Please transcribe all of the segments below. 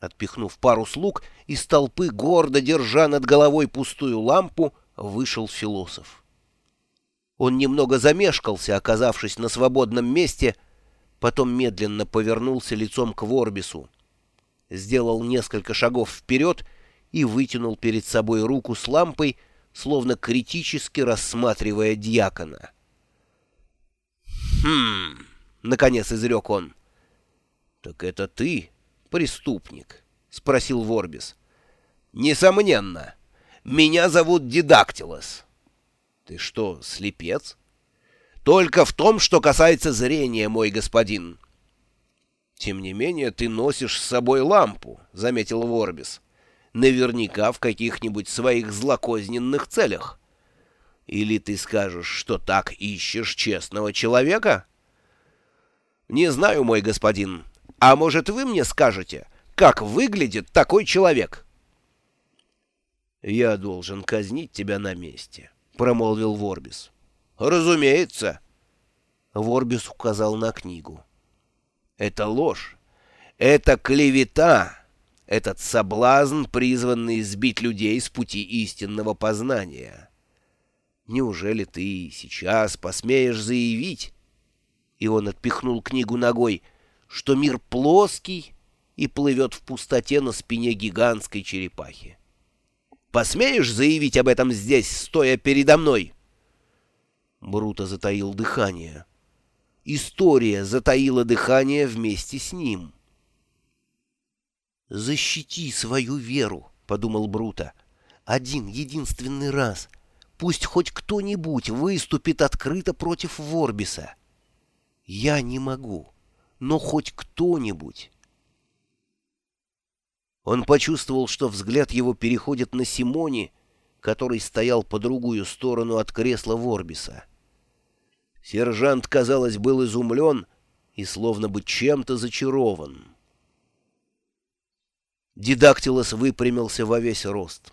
Отпихнув пару слуг, из толпы, гордо держа над головой пустую лампу, вышел философ. Он немного замешкался, оказавшись на свободном месте, потом медленно повернулся лицом к Ворбису, сделал несколько шагов вперед и вытянул перед собой руку с лампой, словно критически рассматривая дьякона. «Хм...» — наконец изрек он. «Так это ты?» Преступник?» — спросил Ворбис. «Несомненно. Меня зовут Дидактилос». «Ты что, слепец?» «Только в том, что касается зрения, мой господин». «Тем не менее, ты носишь с собой лампу», — заметил Ворбис. «Наверняка в каких-нибудь своих злокозненных целях. Или ты скажешь, что так ищешь честного человека?» «Не знаю, мой господин. А может, вы мне скажете, как выглядит такой человек?» «Я должен казнить тебя на месте», — промолвил Ворбис. «Разумеется». Ворбис указал на книгу. «Это ложь. Это клевета. Этот соблазн, призванный сбить людей с пути истинного познания. Неужели ты сейчас посмеешь заявить?» И он отпихнул книгу ногой — что мир плоский и плывет в пустоте на спине гигантской черепахи. Посмеешь заявить об этом здесь, стоя передо мной?» Бруто затаил дыхание. История затаила дыхание вместе с ним. «Защити свою веру», — подумал Бруто. «Один единственный раз. Пусть хоть кто-нибудь выступит открыто против Ворбиса. Я не могу» но хоть кто-нибудь. Он почувствовал, что взгляд его переходит на Симони, который стоял по другую сторону от кресла Ворбиса. Сержант, казалось, был изумлен и словно бы чем-то зачарован. Дидактилос выпрямился во весь рост.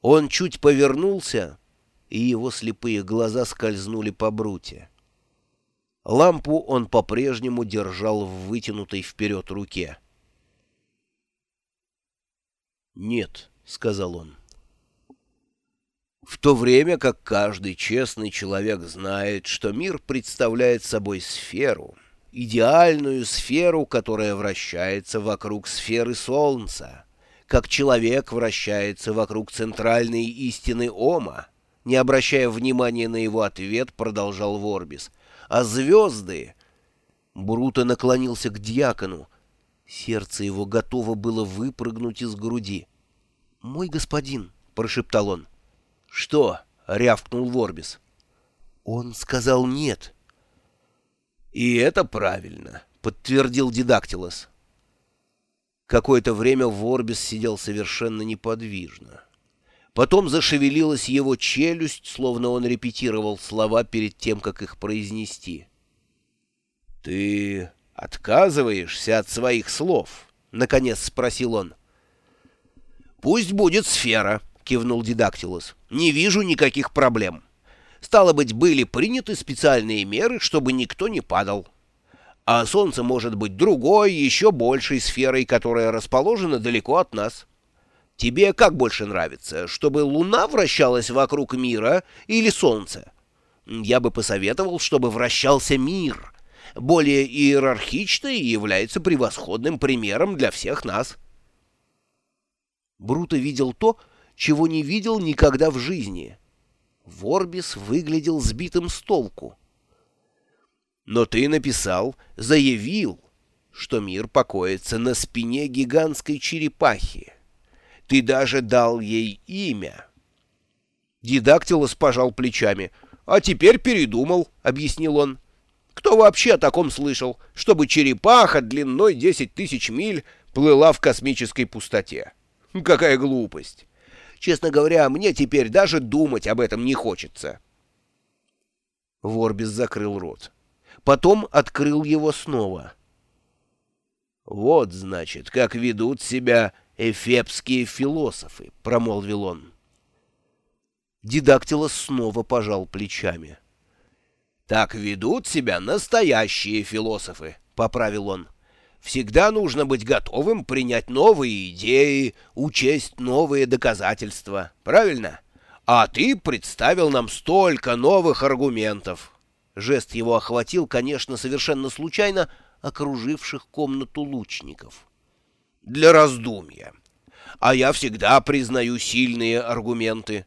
Он чуть повернулся, и его слепые глаза скользнули по бруте. Лампу он по-прежнему держал в вытянутой вперед руке. «Нет», — сказал он. В то время как каждый честный человек знает, что мир представляет собой сферу, идеальную сферу, которая вращается вокруг сферы Солнца, как человек вращается вокруг центральной истины Ома, не обращая внимания на его ответ, продолжал Ворбис — а звезды... Бруто наклонился к дьякону. Сердце его готово было выпрыгнуть из груди. «Мой господин», — прошептал он. «Что?» — рявкнул Ворбис. «Он сказал нет». «И это правильно», — подтвердил Дидактилос. Какое-то время Ворбис сидел совершенно неподвижно. Потом зашевелилась его челюсть, словно он репетировал слова перед тем, как их произнести. «Ты отказываешься от своих слов?» — наконец спросил он. «Пусть будет сфера», — кивнул Дидактилус. «Не вижу никаких проблем. Стало быть, были приняты специальные меры, чтобы никто не падал. А Солнце может быть другой, еще большей сферой, которая расположена далеко от нас». Тебе как больше нравится, чтобы Луна вращалась вокруг мира или Солнце? Я бы посоветовал, чтобы вращался мир. Более иерархичный является превосходным примером для всех нас. Бруто видел то, чего не видел никогда в жизни. Ворбис выглядел сбитым с толку. Но ты написал, заявил, что мир покоится на спине гигантской черепахи. Ты даже дал ей имя. Дидактилос пожал плечами. «А теперь передумал», — объяснил он. «Кто вообще о таком слышал, чтобы черепаха длиной 10 тысяч миль плыла в космической пустоте? Какая глупость! Честно говоря, мне теперь даже думать об этом не хочется». Ворбис закрыл рот. Потом открыл его снова. «Вот, значит, как ведут себя эфепские философы», — промолвил он. Дидактилос снова пожал плечами. «Так ведут себя настоящие философы», — поправил он. Всегда нужно быть готовым принять новые идеи, учесть новые доказательства. Правильно? А ты представил нам столько новых аргументов. Жест его охватил, конечно, совершенно случайно окруживших комнату лучников. Для раздумья. А я всегда признаю сильные аргументы.